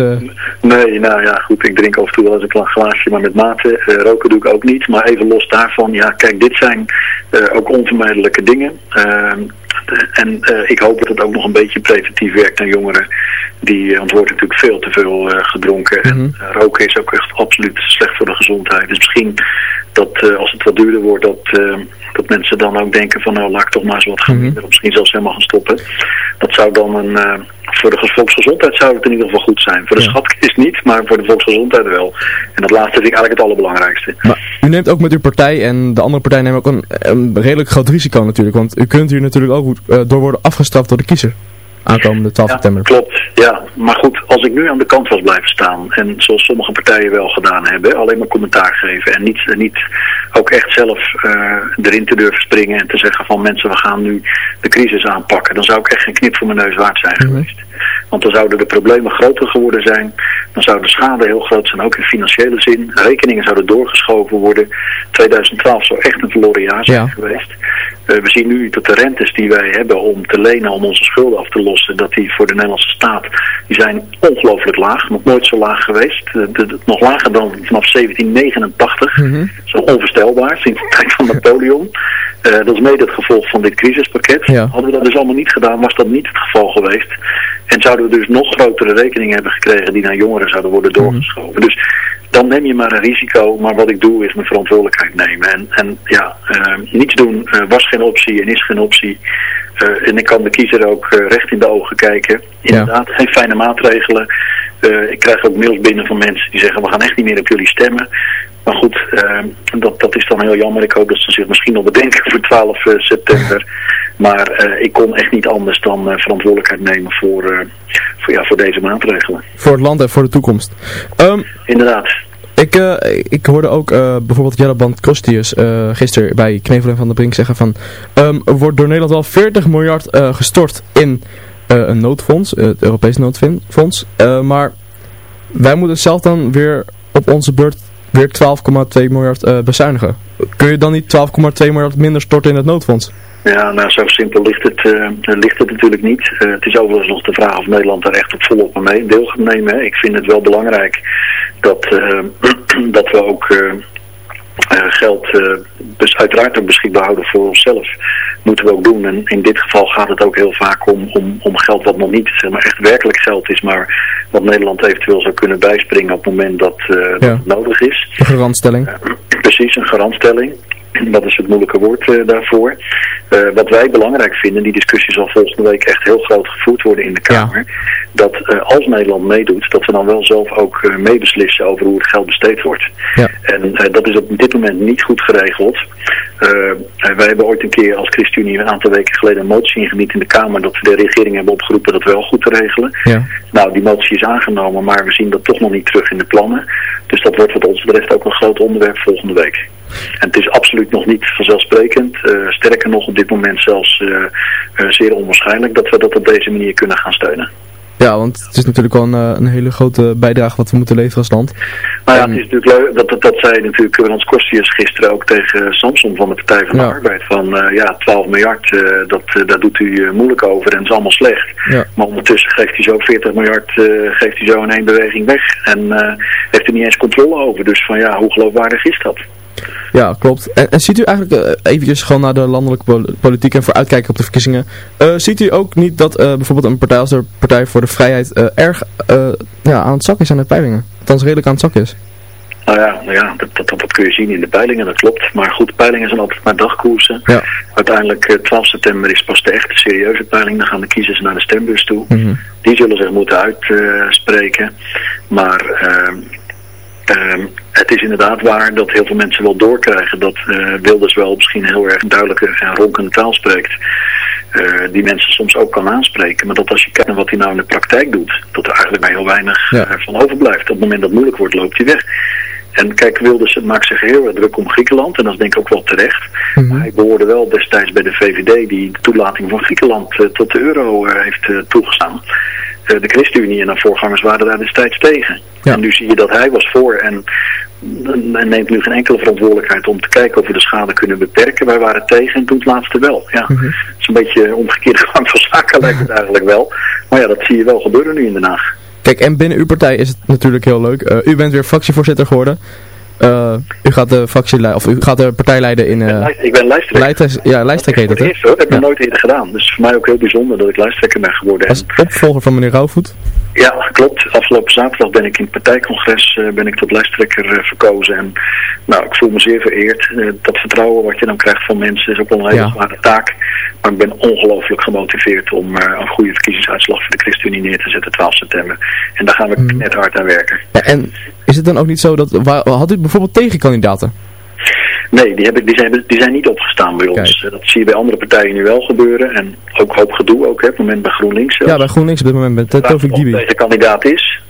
K: Nee, nou ja, goed, ik drink af en toe wel eens een klein glaasje, maar met mate. Roken doe ik ook niet, maar even los daarvan, ja, kijk, dit zijn ook onvermijdelijke dingen. Ehm, en eh, ik hoop dat het ook nog een beetje preventief werkt aan jongeren. Die, eh, want er wordt natuurlijk veel te veel eh, gedronken. En eh, roken is ook echt absoluut slecht voor de gezondheid. Dus misschien dat eh, als het wat duurder wordt, dat, eh, dat mensen dan ook denken van nou laat ik toch maar eens wat gaan minderen. Of misschien zelfs helemaal gaan stoppen. Dat zou dan een, eh, voor de volksgezondheid zou het in ieder geval goed zijn. Voor de schatkist niet, maar voor de volksgezondheid wel. En dat laatste vind ik eigenlijk het allerbelangrijkste.
F: maar u neemt ook met uw partij en de andere partij nemen ook een, een redelijk groot risico natuurlijk. Want u kunt hier natuurlijk ook eh, door worden afgestraft door de kiezer. Aankomende 12 september.
K: Klopt, ja. Maar goed, als ik nu aan de kant was blijven staan, en zoals sommige partijen wel gedaan hebben, alleen maar commentaar geven en niet, niet ook echt zelf eh, erin te durven springen en te zeggen van mensen, we gaan nu de crisis aanpakken, dan zou ik echt geen knip voor mijn neus waard zijn geweest. Want dan zouden de problemen groter geworden zijn, dan zou de schade heel groot zijn, ook in financiële zin. Rekeningen zouden doorgeschoven worden. 2012 zou echt een verloren jaar zijn
F: Ja.
K: geweest. Eh, we zien nu dat de rentes die wij hebben om te lenen, om onze schulden af te lossen, dat die voor de Nederlandse staat, die zijn ongelooflijk laag. Nog nooit zo laag geweest. Eh, de- de- nog lager dan vanaf 1789. Zo onvoorstelbaar, sinds de tijd van Napoleon. Eh, dat is mede het gevolg van dit crisispakket.
F: Ja.
K: Hadden we dat dus allemaal niet gedaan, was dat niet het geval geweest. En zouden we dus nog grotere rekeningen hebben gekregen die naar jongeren zouden worden doorgeschoven. Dus dan neem je maar een risico. Maar wat ik doe is mijn verantwoordelijkheid nemen. En, en ja, eh, niets doen eh, was geen optie en is geen optie. Eh, en ik kan de kiezer ook eh, recht in de ogen kijken. Inderdaad, geen fijne maatregelen. Eh, ik krijg ook mails binnen van mensen die zeggen we gaan echt niet meer op jullie stemmen. Maar goed, dat, dat is dan heel jammer. Ik hoop dat ze zich misschien nog bedenken voor 12 eh, september. Maar ik kon echt niet anders dan verantwoordelijkheid nemen voor, voor, ja, voor deze maatregelen.
F: Voor het land en voor de toekomst. Ehm,
K: Inderdaad.
F: Ik, eh, ik hoorde ook eh, bijvoorbeeld Jelle Band Kostius eh gisteren bij Knevel en Van der Brink zeggen van... ehm, er wordt door Nederland wel 40 miljard gestort in een noodfonds, het Europees noodfonds. Maar wij moeten zelf dan weer op onze beurt weer 12,2 miljard bezuinigen. Kun je dan niet 12,2 miljard minder storten in het noodfonds?
K: Ja, nou zo simpel ligt het, eh, ligt het natuurlijk niet. Eh, het is overigens nog de vraag of Nederland daar echt op volop mee deel gaat nemen. hè. Ik vind het wel belangrijk dat, eh, dat we ook geld dus uiteraard ook beschikbaar houden voor onszelf. Moeten we ook doen. En in dit geval gaat het ook heel vaak om, om, om geld wat nog niet zeg maar, echt werkelijk geld is, maar wat Nederland eventueel zou kunnen bijspringen op het moment dat, dat het nodig is.
F: De garantstelling.
K: Precies, een garantstelling. Dat is het moeilijke woord daarvoor. Eh, wat wij belangrijk vinden, die discussie zal volgende week echt heel groot gevoerd worden in de Kamer. Dat eh, als Nederland meedoet, dat we dan wel zelf ook eh, meebeslissen over hoe het geld besteed wordt.
F: Ja.
K: En dat is op dit moment niet goed geregeld. Wij hebben ooit een keer als ChristenUnie een aantal weken geleden een motie ingediend in de Kamer dat we de regering hebben opgeroepen dat wel goed te regelen.
F: Ja.
K: Nou, die motie is aangenomen, maar we zien dat toch nog niet terug in de plannen. Dus dat wordt wat ons betreft ook een groot onderwerp volgende week. En het is absoluut nog niet vanzelfsprekend. Sterker nog, op dit moment zelfs eh, eh, zeer onwaarschijnlijk dat we dat op deze manier kunnen gaan steunen.
F: Ja, want het is natuurlijk wel een, eh, een hele grote bijdrage wat we moeten leveren als land.
K: Nou ja, het is natuurlijk leuk, dat, dat, dat zei natuurlijk Rans Kostius gisteren ook tegen Samson van de Partij van de
F: Ja.
K: Arbeid. Van ja, 12 miljard, eh, dat, daar doet u moeilijk over en is allemaal slecht.
F: Ja.
K: Maar ondertussen geeft hij zo 40 miljard geeft hij zo in één beweging weg. En heeft er niet eens controle over. Dus van ja, hoe geloofwaardig is dat?
F: Ja, klopt. En, en ziet u eigenlijk eventjes gewoon naar de landelijke pol- politiek en vooruitkijken op de verkiezingen. eh, ziet u ook niet dat eh, bijvoorbeeld een partij als de Partij voor de Vrijheid erg ja, aan het zak is aan de peilingen? Althans redelijk aan het zak is.
K: Nou ja, nou ja dat, dat, dat, kun je zien in de peilingen, dat klopt. Maar goed, peilingen zijn altijd maar dagkoersen.
F: Ja.
K: Uiteindelijk, eh, 12 september is pas de echte serieuze peiling. Dan gaan de kiezers naar de stembus toe.
F: Mhm.
K: Die zullen zich moeten uitspreken. maar ehm, het is inderdaad waar dat heel veel mensen wel doorkrijgen dat eh, Wilders wel misschien heel erg duidelijke en ronkende taal spreekt. eh, die mensen soms ook kan aanspreken. Maar dat als je kijkt naar wat hij nou in de praktijk doet, dat er eigenlijk maar heel weinig
F: Ja.
K: eh, van overblijft. Op het moment dat het moeilijk wordt, loopt hij weg. En kijk, Wilders maakt zich heel erg druk om Griekenland. En dat is denk ik ook wel terecht. Maar hij behoorde wel destijds bij de VVD die de toelating van Griekenland tot de euro heeft toegestaan. Eh, de ChristenUnie en haar voorgangers waren daar destijds tegen. En nu zie je dat hij was voor en, en neemt nu geen enkele verantwoordelijkheid om te kijken of we de schade kunnen beperken. Wij waren tegen en toen het laatste wel. Ja,
F: Mhm.
K: Het is een beetje omgekeerde gang van zaken lijkt het eigenlijk wel. Maar ja, dat zie je wel gebeuren nu in Den Haag.
F: Kijk, en binnen uw partij is het natuurlijk heel leuk. Eh, u bent weer fractievoorzitter geworden. Eh, u gaat de fractie of u gaat de partij leiden in... eh
K: Ik ben lijsttrekker.
F: lijsttrekker- ja, lijsttrekker heet het, hè?
K: eerst hoor, dat heb ik
F: Ja.
K: nooit eerder gedaan. Dus voor mij ook heel bijzonder dat ik lijsttrekker ben geworden. En,
F: Opvolger van meneer Rauwvoet.
K: Ja, klopt. Afgelopen zaterdag ben ik in het partijcongres eh, ben ik tot lijsttrekker eh, verkozen. En nou, ik voel me zeer vereerd. Eh, dat vertrouwen wat je dan krijgt van mensen is ook wel een hele
F: Ja.
K: zware taak. Maar ik ben ongelooflijk gemotiveerd om een goede verkiezingsuitslag voor de ChristenUnie neer te zetten 12 september. En daar gaan we
F: Mhm.
K: net hard aan werken.
F: Ja, en is het dan ook niet zo dat... Waar, had u bijvoorbeeld tegenkandidaten?
K: Nee, die, hebben, die, zijn, die zijn niet opgestaan bij ons. Eh, Dat zie je bij andere partijen nu wel gebeuren. En ook hoop gedoe ook, hè, op het moment bij GroenLinks. zelfs.
F: Ja, bij GroenLinks op dit moment met uh, Tovik Dibi.
K: deze kandidaat is.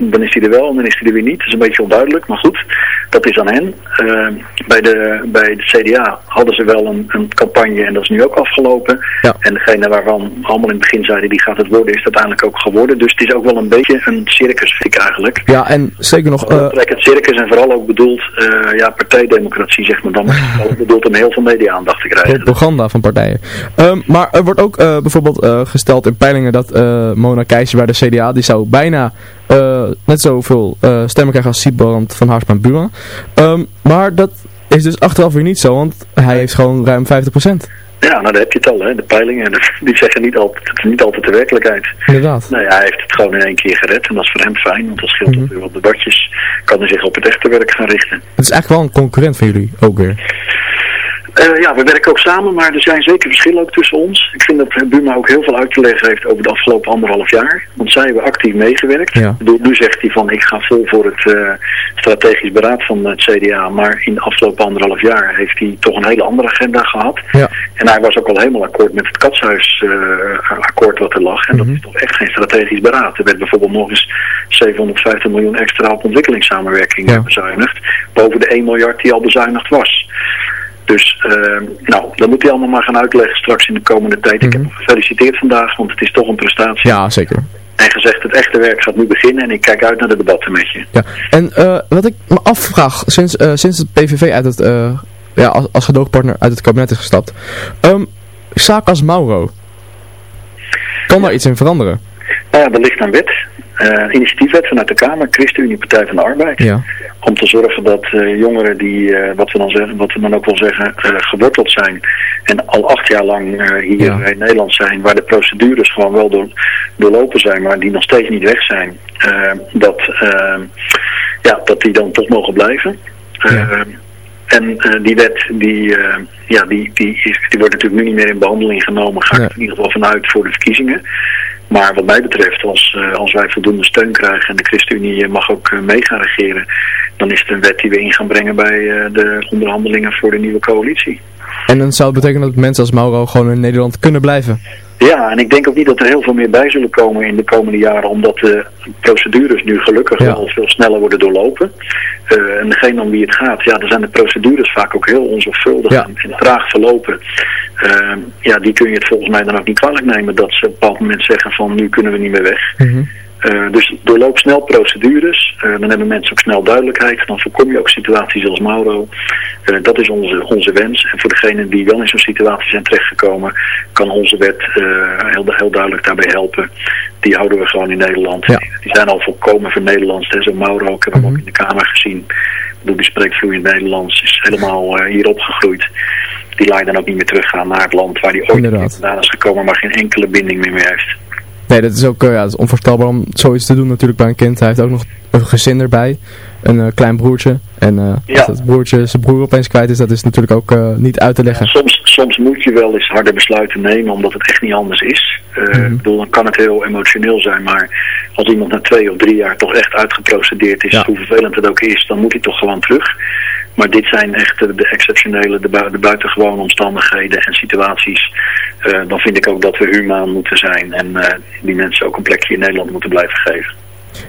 K: Dan is hij er wel en dan is hij er weer niet. Dat is een beetje onduidelijk, maar goed, dat is aan hen. Eh, bij, de, bij de CDA hadden ze wel een, een campagne en dat is nu ook afgelopen. En degene waarvan allemaal in het begin zeiden die gaat het worden, is het uiteindelijk ook geworden. Dus het is ook wel een beetje een circus, vind ik eigenlijk.
F: Ja, en zeker nog...
K: Trek het circus en vooral ook bedoeld, eh, ja, partijdemocratie zeg maar dan. ook bedoeld om heel veel media-aandacht te krijgen.
F: propaganda van partijen. Ehm, maar er wordt ook eh, bijvoorbeeld gesteld in peilingen dat Mona Keijzer bij de CDA, die zou bijna net zoveel eh, stemmen krijgen als Siebrand van Haarsma Buma. Ehm, maar dat is dus achteraf weer niet zo, want hij heeft gewoon ruim 50%.
K: Ja, nou daar heb je het al, hè. De peilingen, die zeggen niet altijd, het is niet altijd de werkelijkheid.
F: Inderdaad.
K: Nou ja, hij heeft het gewoon in één keer gered en dat is voor hem fijn, want dat scheelt ook weer wat debatjes. Kan hij zich op het echte werk gaan richten.
F: Het is eigenlijk wel een concurrent van jullie, ook weer.
K: Eh, ja, we werken ook samen, maar er zijn zeker verschillen ook tussen ons. Ik vind dat Buma ook heel veel uit te leggen heeft over de afgelopen anderhalf jaar. Want zij hebben actief meegewerkt.
F: Ja.
K: Nu zegt hij van ik ga vol voor het eh, strategisch beraad van het CDA. Maar in de afgelopen anderhalf jaar heeft hij toch een hele andere agenda gehad.
F: Ja.
K: En hij was ook al helemaal akkoord met het katshuisakkoord wat er lag. En dat is toch echt geen strategisch beraad. Er werd bijvoorbeeld nog eens 750 miljoen extra op ontwikkelingssamenwerking
F: Ja.
K: bezuinigd. Boven de 1 miljard die al bezuinigd was. Dus, eh, nou, dat moet hij allemaal maar gaan uitleggen straks in de komende tijd. Ik heb hem gefeliciteerd vandaag, want het is toch een prestatie.
F: Ja, zeker.
K: En gezegd, het echte werk gaat nu beginnen en ik kijk uit naar de debatten met je.
F: Ja. En eh, wat ik me afvraag, sinds, eh, sinds het PVV uit het, eh, ja, als, als gedoogpartner uit het kabinet is gestapt. Um, zaak als Mauro. Kan daar iets in veranderen?
K: Nou ja, er ligt een wet, eh, initiatiefwet vanuit de Kamer, ChristenUnie Partij van de Arbeid.
F: Ja.
K: Om te zorgen dat eh, jongeren die, eh, wat, we dan zeggen, wat we dan ook wel zeggen, geworteld zijn. En al acht jaar lang hier
F: Ja.
K: in Nederland zijn, waar de procedures gewoon wel door, doorlopen zijn, maar die nog steeds niet weg zijn. dat, ja, dat die dan toch mogen blijven. En die wet, die, ja, die, die, is, die wordt natuurlijk nu niet meer in behandeling genomen. Ga ik er in ieder geval vanuit voor de verkiezingen. Maar wat mij betreft, als, eh, als wij voldoende steun krijgen en de ChristenUnie eh, mag ook eh, mee gaan regeren, dan is het een wet die we in gaan brengen bij de onderhandelingen voor de nieuwe coalitie.
F: En dan zou het betekenen dat mensen als Mauro gewoon in Nederland kunnen blijven.
K: Ja, en ik denk ook niet dat er heel veel meer bij zullen komen in de komende jaren, omdat de procedures nu gelukkig
F: Ja.
K: wel veel sneller worden doorlopen. Eh, en degene om wie het gaat, ja, dan zijn de procedures vaak ook heel onzorgvuldig
F: Ja.
K: en, traag verlopen. Eh, ja, die kun je het volgens mij dan ook niet kwalijk nemen dat ze op een bepaald moment zeggen van nu kunnen we niet meer weg. Eh, dus doorloop snel procedures, Eh, dan hebben mensen ook snel duidelijkheid, dan voorkom je ook situaties als Mauro. Eh, dat is onze, onze wens. En voor degenen die wel in zo'n situatie zijn terechtgekomen, kan onze wet heel, heel duidelijk daarbij helpen. Die houden we gewoon in Nederland. Die zijn al volkomen voor Nederlands. Zo'n Mauro, ik heb hem ook in de Kamer gezien. Bedoel, die spreekt vloeiend Nederlands, is helemaal hier opgegroeid. Die laat je dan ook niet meer teruggaan naar het land waar hij ooit vandaan is gekomen, maar geen enkele binding meer mee heeft.
F: Nee, dat is ook eh, ja, dat is onvoorstelbaar om zoiets te doen natuurlijk bij een kind. Hij heeft ook nog een gezin erbij. Een eh, klein broertje. En eh,
K: Ja.
F: als dat broertje zijn broer opeens kwijt is, dat is natuurlijk ook eh, niet uit te leggen.
K: Soms, soms moet je wel eens harde besluiten nemen omdat het echt niet anders is. Eh, Ik bedoel, dan kan het heel emotioneel zijn, maar als iemand na twee of drie jaar toch echt uitgeprocedeerd is, hoe vervelend het ook is, dan moet hij toch gewoon terug. Maar dit zijn echt de, exceptionele, de, de buitengewone omstandigheden en situaties. Dan vind ik ook dat we humaan moeten zijn en die mensen ook een plekje in Nederland moeten blijven geven.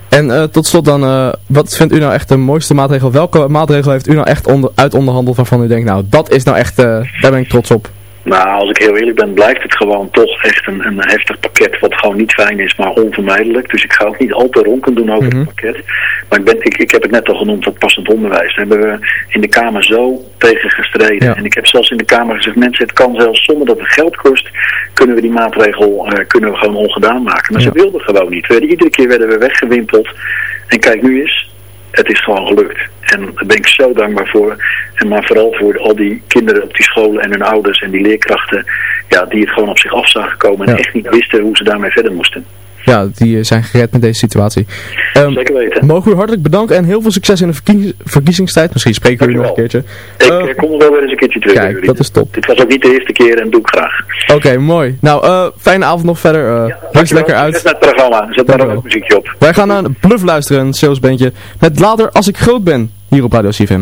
F: En eh, tot slot dan, eh, wat vindt u nou echt de mooiste maatregel? Welke maatregel heeft u nou echt uit onderhandeld waarvan u denkt, nou dat is nou echt, eh, daar ben ik trots op?
K: Nou, als ik heel eerlijk ben, blijft het gewoon toch echt een, een heftig pakket wat gewoon niet fijn is, maar onvermijdelijk. Dus ik ga ook niet al te ronken doen over het pakket. Maar ik, ben, ik, ik heb het net al genoemd, dat passend onderwijs. Daar hebben we in de Kamer zo tegen gestreden. En ik heb zelfs in de Kamer gezegd, mensen, het kan zelfs zonder dat het geld kost, kunnen we die maatregel eh, kunnen we gewoon ongedaan maken. Maar ze wilden gewoon niet. We iedere keer werden we weggewimpeld. En kijk nu eens, het is gewoon gelukt. En daar ben ik zo dankbaar voor. En maar vooral voor al die kinderen op die scholen en hun ouders en die leerkrachten. Ja, die het gewoon op zich af zagen komen en echt niet wisten hoe ze daarmee verder moesten.
F: Ja, die eh, zijn gered met deze situatie. Ehm,
K: Zeker weten.
F: Mogen we u hartelijk bedanken en heel veel succes in de verkies- verkiezingstijd. Misschien spreken we u nog een keertje.
K: Ik eh, kom er wel weer eens een keertje terug
F: Kijk,
K: jullie.
F: dat is top.
K: Dit was ook niet de eerste keer en doe ik graag.
F: Oké, mooi. Nou, eh, fijne avond nog verder. eh Rust
K: Dankjewel.
F: lekker uit.
K: Zet naar het programma. Zet daar ook muziekje op.
F: Wij gaan naar een Bluff luisteren, een salesbandje. Met Later als ik groot ben, hier op Radio CFM.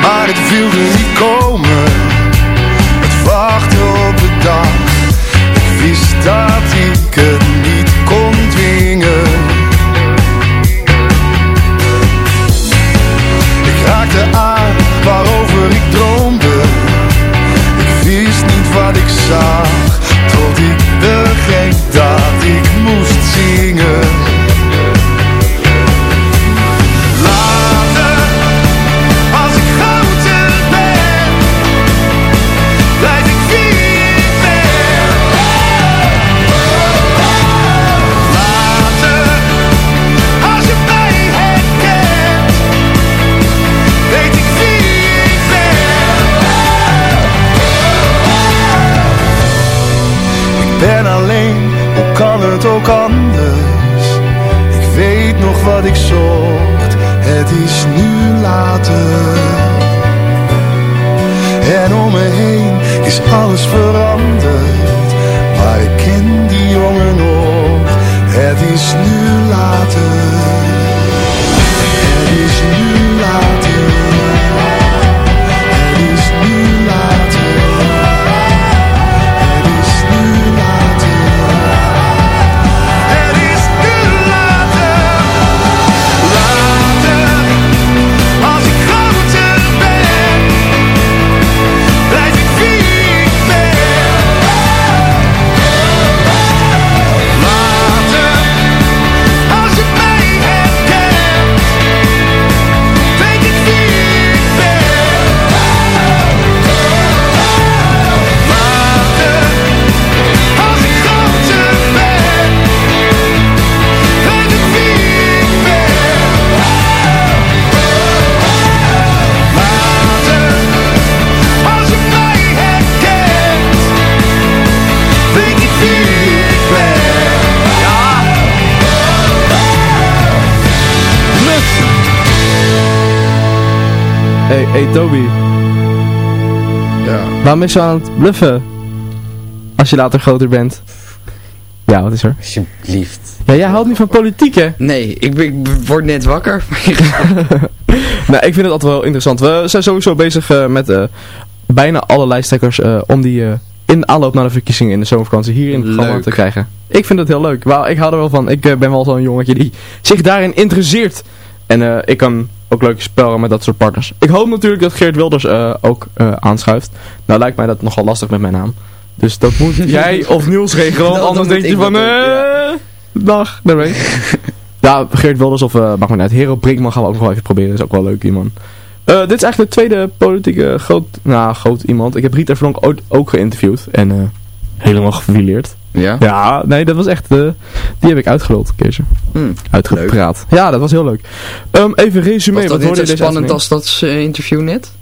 L: Maar het wilde niet komen. Het wachten op de dag. Ik wist dat ik het ik zocht, het is nu later. En om me heen is alles veranderd. Maar ik ken die jongen nog. Het is nu later. Het is nu
F: Toby.
M: Ja.
F: Waarom is je aan het bluffen? Als je later groter bent. Ja, wat is er?
G: Alsjeblieft.
F: Ja, jij houdt niet van politiek, hè?
G: Nee, ik, ben- ik word net wakker.
F: nou, ik vind het altijd wel interessant. We zijn sowieso bezig eh, met eh, bijna alle lijsttrekkers eh, om die in aanloop naar de verkiezingen in de zomervakantie hier in het programma te krijgen. Ik vind het heel leuk. Wauw, ik hou er wel van. Ik ben wel zo'n jongetje die zich daarin interesseert. En ik kan ook leuk spelen met dat soort partners. Ik hoop natuurlijk dat Geert Wilders eh, ook eh, aanschuift. Nou lijkt mij dat nogal lastig met mijn naam. Dus dat moet jij of Niels regelen.
G: Dan
F: anders denk je van...
G: dat
F: eh, Dag, daarmee. ja, Geert Wilders of uh, maakt me niet uit. Hero Brinkman gaan we ook nog wel even proberen. Is ook wel leuk, die man. Eh, dit is eigenlijk de tweede politieke groot, nou, groot iemand. Ik heb Rita Verdonk ook, ook geïnterviewd. En eh, helemaal gefileerd.
G: Ja?
F: Ja, nee, dat was echt... eh, die heb ik uitgerold, Keesje.
G: Hmm,
F: Uitgepraat. Ja, dat was heel leuk. Ehm, even resume.
G: Was dat
F: wat
G: niet
F: hoorde
G: zo spannend als dat eh, interview net?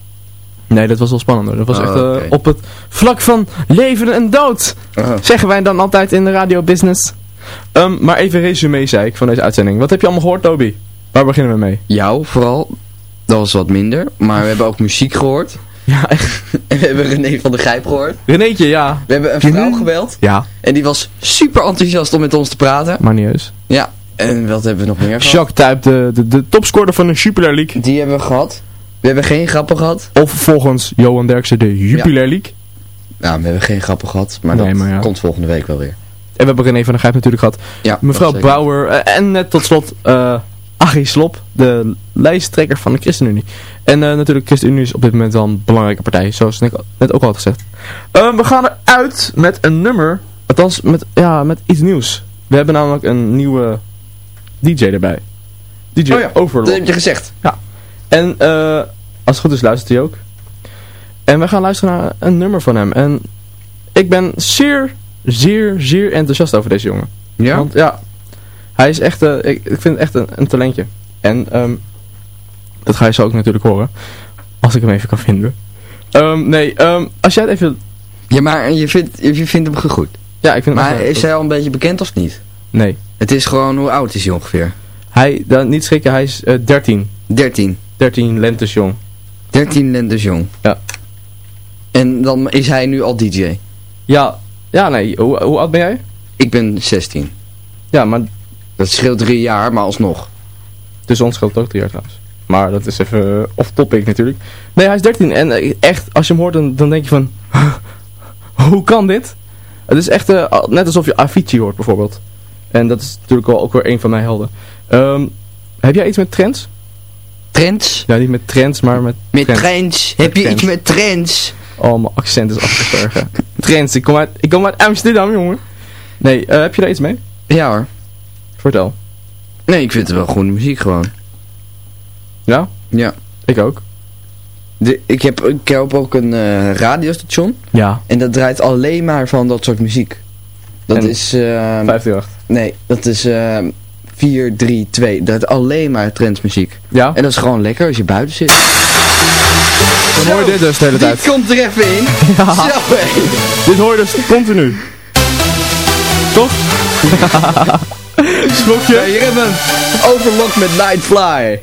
F: Nee, dat was wel spannender. Dat was
G: Oh,
F: echt eh, op het vlak van leven en dood.
G: Oh.
F: Zeggen wij dan altijd in de radiobusiness. Ehm, maar even resume, zei ik, van deze uitzending. Wat heb je allemaal gehoord, Toby? Waar beginnen we mee?
G: Jou vooral. Dat was wat minder. Maar we hebben ook muziek gehoord.
F: Ja, echt.
G: En we hebben René van der Gijp gehoord.
F: Renéetje, ja.
G: We hebben een vrouw gebeld.
F: Ja,
G: En die was super enthousiast om met ons te praten.
F: maar niet eens.
G: Ja. En wat hebben we nog meer gehad?
F: Jacques Tuyp, de, de, de topscorer van de Jupiler League.
G: Die hebben we gehad. We hebben geen grappen gehad.
F: Of volgens Johan Derksen de Jupiler League.
G: Nou, we hebben geen grappen gehad. Maar
F: Nee,
G: dat
F: maar ja.
G: komt volgende week wel weer.
F: En we hebben René van der Gijp natuurlijk gehad.
G: Ja,
F: Mevrouw. Brouwer. eh, en net tot slot eh Achie Slop, de lijsttrekker van de ChristenUnie. En eh, natuurlijk, ChristenUnie is op dit moment wel een belangrijke partij, zoals ik net ook al had gezegd. Ehm, we gaan eruit met een nummer, althans met, ja, met iets nieuws. We hebben namelijk een nieuwe DJ erbij. DJ
G: Oh ja,
F: Overlord.
G: dat heb je gezegd.
F: Ja. En eh, als het goed is luistert hij ook. En we gaan luisteren naar een nummer van hem. En ik ben zeer, zeer, zeer enthousiast over deze jongen.
G: Ja?
F: Want ja, hij is echt, eh, ik, ik vind het echt een, een talentje. En ehm, dat ga je zo ook natuurlijk horen. Als ik hem even kan vinden. Ehm, nee, ehm, als jij het even...
G: Ja, maar je vindt, je vindt hem goed.
F: Ja, ik vind hem
G: Maar is hij al een beetje bekend of niet?
F: Nee.
G: Het is gewoon, hoe oud is hij ongeveer?
F: Hij, dan, niet schrikken, hij is eh 13.
G: 13.
F: 13 lentes jong.
G: 13 lentes jong.
F: Ja.
G: En dan is hij nu al DJ.
F: Ja, ja nee, hoe, hoe oud ben jij?
G: Ik ben 16.
F: Ja, maar
G: Dat scheelt drie jaar, maar alsnog.
F: tussen ons scheelt het ook drie jaar trouwens. Maar dat is even eh, off topic natuurlijk. Nee, hij is 13 en eh, echt, als je hem hoort, dan, dan denk je van... hoe kan dit? Het is echt eh, net alsof je Avicii hoort bijvoorbeeld. En dat is natuurlijk wel ook weer een van mijn helden. Ehm, heb jij iets met trends?
G: Trends?
F: Ja, niet met trends, maar met
G: Met
F: trends.
G: trends. Heb je
F: trends.
G: iets met trends?
F: Oh, mijn accent is afgestergen. trends, ik kom, uit, ik kom uit Amsterdam, jongen. Nee, heb je daar iets mee?
G: Ja hoor.
F: Vertel.
G: Nee, ik vind het wel goede muziek gewoon.
F: Ja?
G: Ja.
F: Ik ook.
G: De, ik, heb, ik heb ook een eh, radiostation.
F: Ja.
G: En dat draait alleen maar van dat soort muziek. Dat
F: En
G: is... eh
F: 538.
G: nee, dat is eh 4, 3, 2. Dat alleen maar trendsmuziek.
F: Ja?
G: En dat is gewoon lekker als je buiten zit.
F: Dan hoor je dit dus de hele tijd.
G: komt er even in.
F: Ja.
G: Zo.
F: Dit hoor je dus continu. Toch? Slokje.
G: Ja, hier hebben we overlock met Nightfly.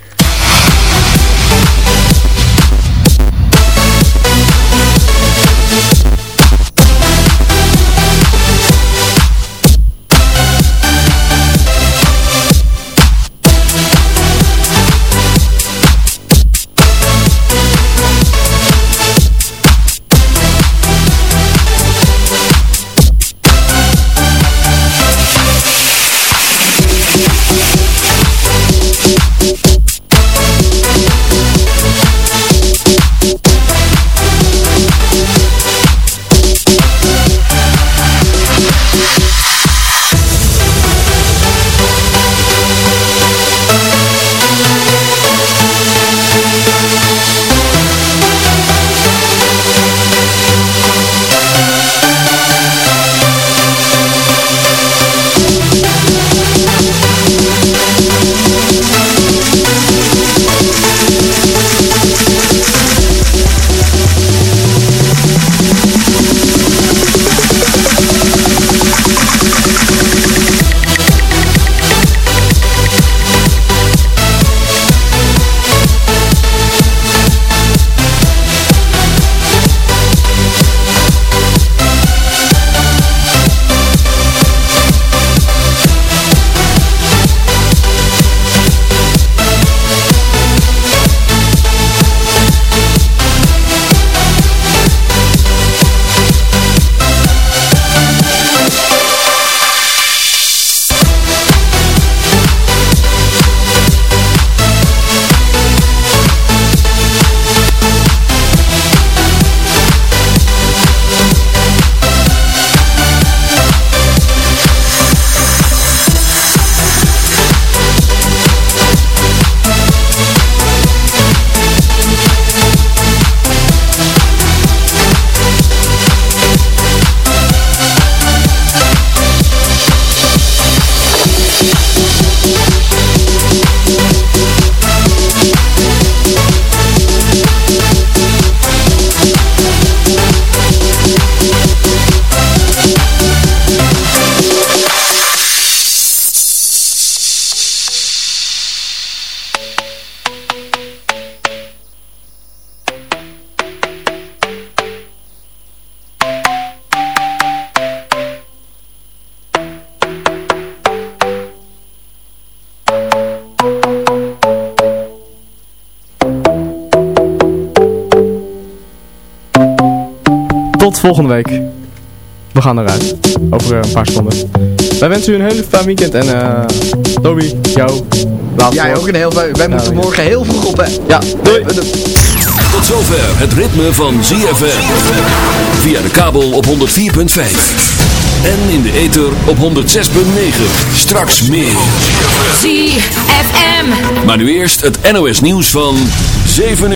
F: Volgende week. We gaan eruit. Over eh, een paar seconden. Wij wensen u een hele fijn weekend. En eh Toby, jou. laatste
G: Jij
F: woord.
G: ook een heel fijn. Wij moeten
F: Ja,
G: morgen heel vroeg op, hè?
F: Ja, doei.
D: Tot zover het ritme van ZFM. Via de kabel op 104.5. En in de ether op 106.9. Straks meer.
C: ZFM.
D: Maar nu eerst het NOS nieuws van 7 uur.